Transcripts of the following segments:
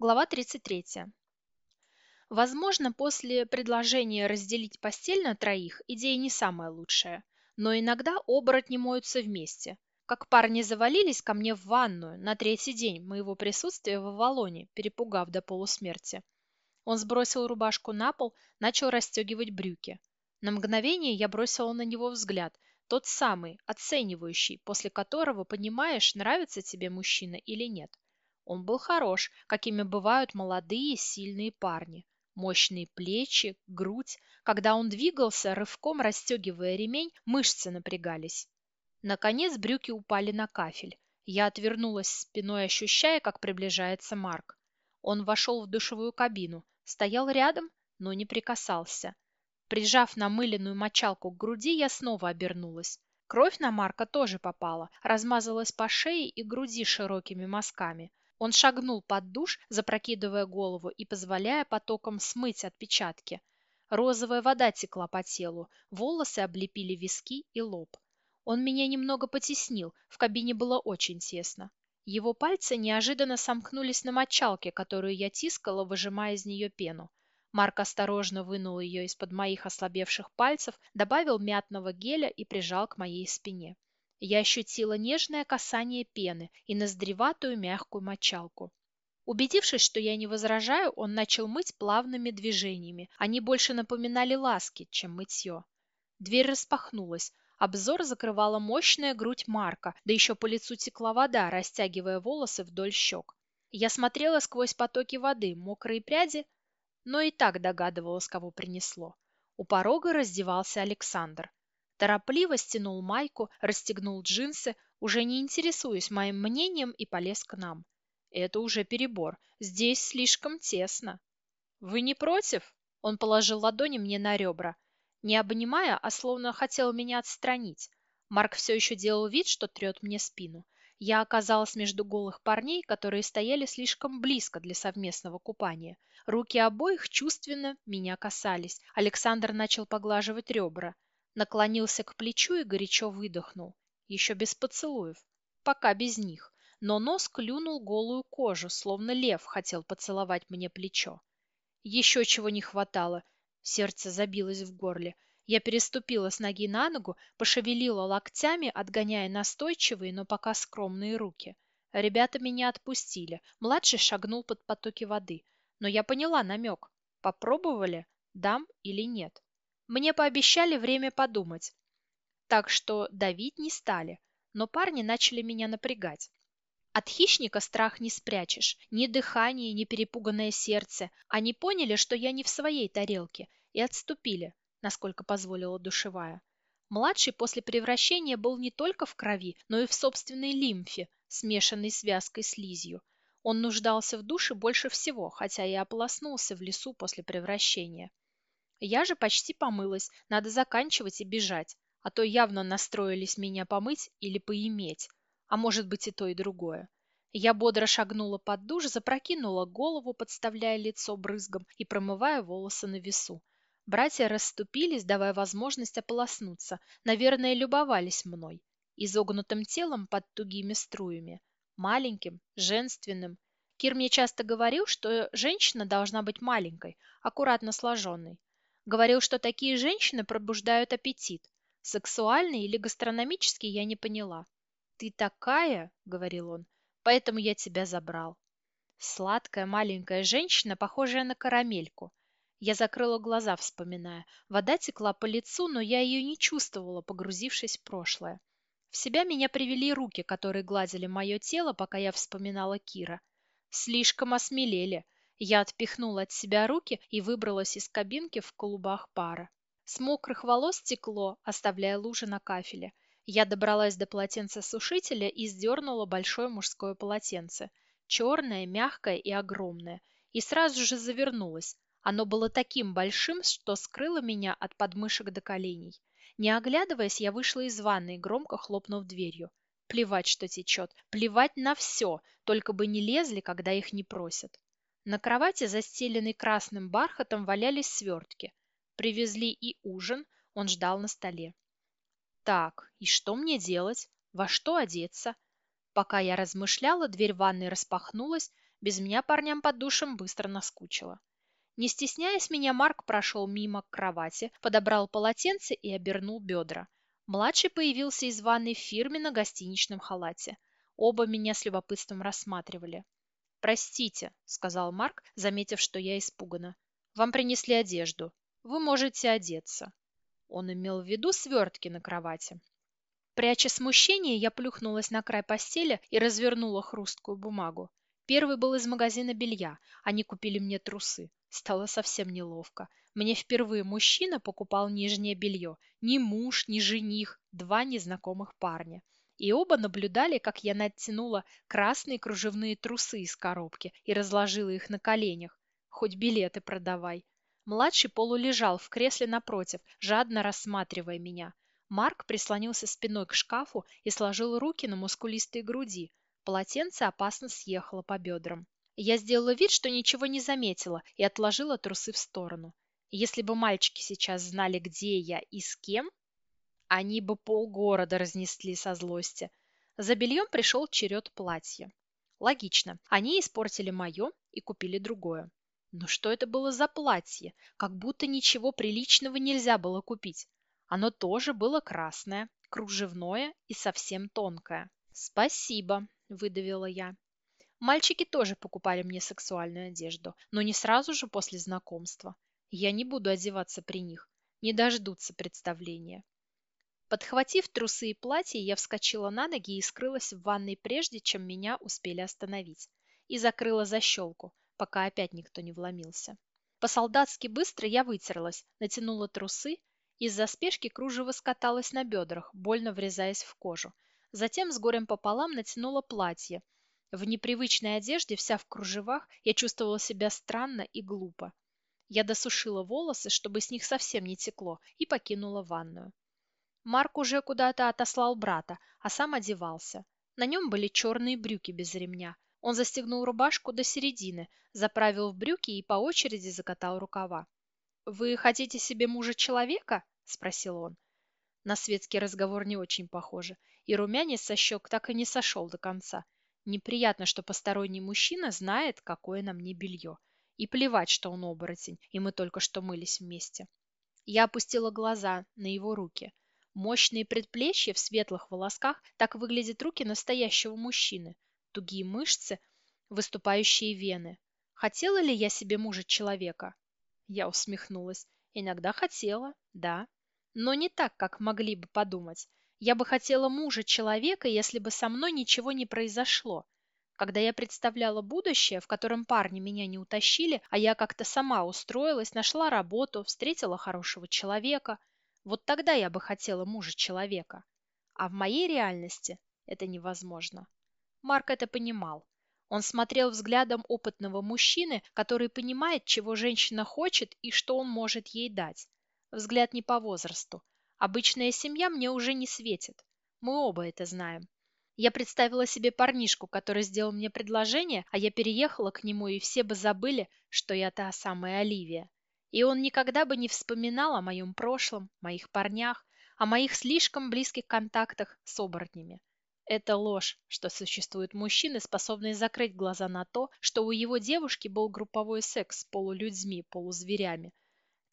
Глава 33. Возможно, после предложения разделить постель на троих идея не самая лучшая, но иногда оборотни моются вместе. Как парни завалились ко мне в ванную на третий день моего присутствия в Авалоне, перепугав до полусмерти. Он сбросил рубашку на пол, начал расстегивать брюки. На мгновение я бросила на него взгляд, тот самый, оценивающий, после которого понимаешь, нравится тебе мужчина или нет. Он был хорош, какими бывают молодые сильные парни. Мощные плечи, грудь. Когда он двигался, рывком расстегивая ремень, мышцы напрягались. Наконец брюки упали на кафель. Я отвернулась спиной, ощущая, как приближается Марк. Он вошел в душевую кабину, стоял рядом, но не прикасался. Прижав намыленную мочалку к груди, я снова обернулась. Кровь на Марка тоже попала, размазалась по шее и груди широкими мазками. Он шагнул под душ, запрокидывая голову и позволяя потоком смыть отпечатки. Розовая вода текла по телу, волосы облепили виски и лоб. Он меня немного потеснил, в кабине было очень тесно. Его пальцы неожиданно сомкнулись на мочалке, которую я тискала, выжимая из нее пену. Марк осторожно вынул ее из-под моих ослабевших пальцев, добавил мятного геля и прижал к моей спине. Я ощутила нежное касание пены и ноздреватую мягкую мочалку. Убедившись, что я не возражаю, он начал мыть плавными движениями. Они больше напоминали ласки, чем мытье. Дверь распахнулась. Обзор закрывала мощная грудь Марка, да еще по лицу текла вода, растягивая волосы вдоль щек. Я смотрела сквозь потоки воды, мокрые пряди но и так догадывалась, кого принесло. У порога раздевался Александр. Торопливо стянул майку, расстегнул джинсы, уже не интересуясь моим мнением, и полез к нам. Это уже перебор. Здесь слишком тесно. Вы не против? Он положил ладони мне на ребра. Не обнимая, а словно хотел меня отстранить. Марк все еще делал вид, что трет мне спину. Я оказалась между голых парней, которые стояли слишком близко для совместного купания. Руки обоих чувственно меня касались. Александр начал поглаживать ребра. Наклонился к плечу и горячо выдохнул. Еще без поцелуев. Пока без них. Но нос клюнул голую кожу, словно лев хотел поцеловать мне плечо. Еще чего не хватало. Сердце забилось в горле. Я переступила с ноги на ногу, пошевелила локтями, отгоняя настойчивые, но пока скромные руки. Ребята меня отпустили. Младший шагнул под потоки воды. Но я поняла намек. Попробовали, дам или нет. Мне пообещали время подумать. Так что давить не стали. Но парни начали меня напрягать. От хищника страх не спрячешь. Ни дыхание, ни перепуганное сердце. Они поняли, что я не в своей тарелке, и отступили насколько позволила душевая. Младший после превращения был не только в крови, но и в собственной лимфе, смешанной с вязкой слизью. Он нуждался в душе больше всего, хотя и ополоснулся в лесу после превращения. Я же почти помылась, надо заканчивать и бежать, а то явно настроились меня помыть или поиметь, а может быть и то, и другое. Я бодро шагнула под душ, запрокинула голову, подставляя лицо брызгом и промывая волосы на весу. Братья расступились, давая возможность ополоснуться. Наверное, любовались мной. Изогнутым телом под тугими струями. Маленьким, женственным. Кир мне часто говорил, что женщина должна быть маленькой, аккуратно сложенной. Говорил, что такие женщины пробуждают аппетит. Сексуальный или гастрономический я не поняла. «Ты такая», — говорил он, — «поэтому я тебя забрал». Сладкая маленькая женщина, похожая на карамельку. Я закрыла глаза, вспоминая. Вода текла по лицу, но я ее не чувствовала, погрузившись в прошлое. В себя меня привели руки, которые гладили мое тело, пока я вспоминала Кира. Слишком осмелели. Я отпихнула от себя руки и выбралась из кабинки в клубах пара. С мокрых волос текло, оставляя лужи на кафеле. Я добралась до полотенца сушителя и сдернула большое мужское полотенце. Черное, мягкое и огромное. И сразу же завернулась. Оно было таким большим, что скрыло меня от подмышек до коленей. Не оглядываясь, я вышла из ванной, громко хлопнув дверью. Плевать, что течет, плевать на все, только бы не лезли, когда их не просят. На кровати, застеленной красным бархатом, валялись свертки. Привезли и ужин, он ждал на столе. Так, и что мне делать? Во что одеться? Пока я размышляла, дверь ванной распахнулась, Без меня парням под душем быстро наскучило. Не стесняясь меня, Марк прошел мимо к кровати, подобрал полотенце и обернул бедра. Младший появился из ванной в фирменно-гостиничном халате. Оба меня с любопытством рассматривали. «Простите», — сказал Марк, заметив, что я испугана. «Вам принесли одежду. Вы можете одеться». Он имел в виду свертки на кровати. Пряча смущение, я плюхнулась на край постели и развернула хрусткую бумагу. Первый был из магазина белья. Они купили мне трусы. Стало совсем неловко. Мне впервые мужчина покупал нижнее белье. Ни муж, ни жених, два незнакомых парня. И оба наблюдали, как я натянула красные кружевные трусы из коробки и разложила их на коленях. Хоть билеты продавай. Младший полулежал в кресле напротив, жадно рассматривая меня. Марк прислонился спиной к шкафу и сложил руки на мускулистой груди. Полотенце опасно съехало по бедрам. Я сделала вид, что ничего не заметила, и отложила трусы в сторону. Если бы мальчики сейчас знали, где я и с кем, они бы полгорода разнесли со злости. За бельем пришел черед платья. Логично, они испортили мое и купили другое. Но что это было за платье? Как будто ничего приличного нельзя было купить. Оно тоже было красное, кружевное и совсем тонкое. «Спасибо», – выдавила я. Мальчики тоже покупали мне сексуальную одежду, но не сразу же после знакомства. Я не буду одеваться при них, не дождутся представления. Подхватив трусы и платье, я вскочила на ноги и скрылась в ванной прежде, чем меня успели остановить. И закрыла защелку, пока опять никто не вломился. По-солдатски быстро я вытерлась, натянула трусы из-за спешки кружево скаталось на бедрах, больно врезаясь в кожу. Затем с горем пополам натянула платье. В непривычной одежде, вся в кружевах, я чувствовала себя странно и глупо. Я досушила волосы, чтобы с них совсем не текло, и покинула ванную. Марк уже куда-то отослал брата, а сам одевался. На нем были черные брюки без ремня. Он застегнул рубашку до середины, заправил в брюки и по очереди закатал рукава. «Вы хотите себе мужа-человека?» – спросил он. На светский разговор не очень похоже, и румянец со щек так и не сошел до конца. Неприятно, что посторонний мужчина знает, какое на мне белье. И плевать, что он оборотень, и мы только что мылись вместе. Я опустила глаза на его руки. Мощные предплечья в светлых волосках так выглядят руки настоящего мужчины. Тугие мышцы, выступающие вены. Хотела ли я себе мужа-человека? Я усмехнулась. Иногда хотела, да. Но не так, как могли бы подумать. Я бы хотела мужа человека, если бы со мной ничего не произошло. Когда я представляла будущее, в котором парни меня не утащили, а я как-то сама устроилась, нашла работу, встретила хорошего человека, вот тогда я бы хотела мужа человека. А в моей реальности это невозможно. Марк это понимал. Он смотрел взглядом опытного мужчины, который понимает, чего женщина хочет и что он может ей дать. Взгляд не по возрасту. Обычная семья мне уже не светит. Мы оба это знаем. Я представила себе парнишку, который сделал мне предложение, а я переехала к нему, и все бы забыли, что я та самая Оливия. И он никогда бы не вспоминал о моем прошлом, моих парнях, о моих слишком близких контактах с оборотнями. Это ложь, что существуют мужчины, способные закрыть глаза на то, что у его девушки был групповой секс с полулюдьми, полузверями.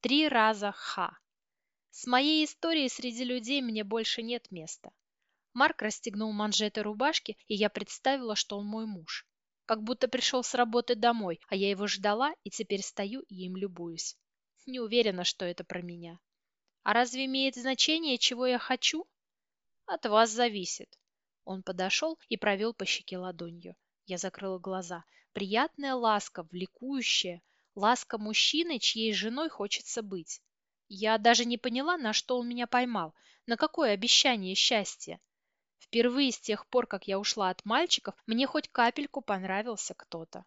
Три раза ха. С моей историей среди людей мне больше нет места. Марк расстегнул манжеты рубашки, и я представила, что он мой муж. Как будто пришел с работы домой, а я его ждала и теперь стою и им любуюсь. Не уверена, что это про меня. А разве имеет значение, чего я хочу? От вас зависит. Он подошел и провел по щеке ладонью. Я закрыла глаза. Приятная ласка, влекущая. Ласка мужчины, чьей женой хочется быть. Я даже не поняла, на что он меня поймал, на какое обещание счастья. Впервые с тех пор, как я ушла от мальчиков, мне хоть капельку понравился кто-то.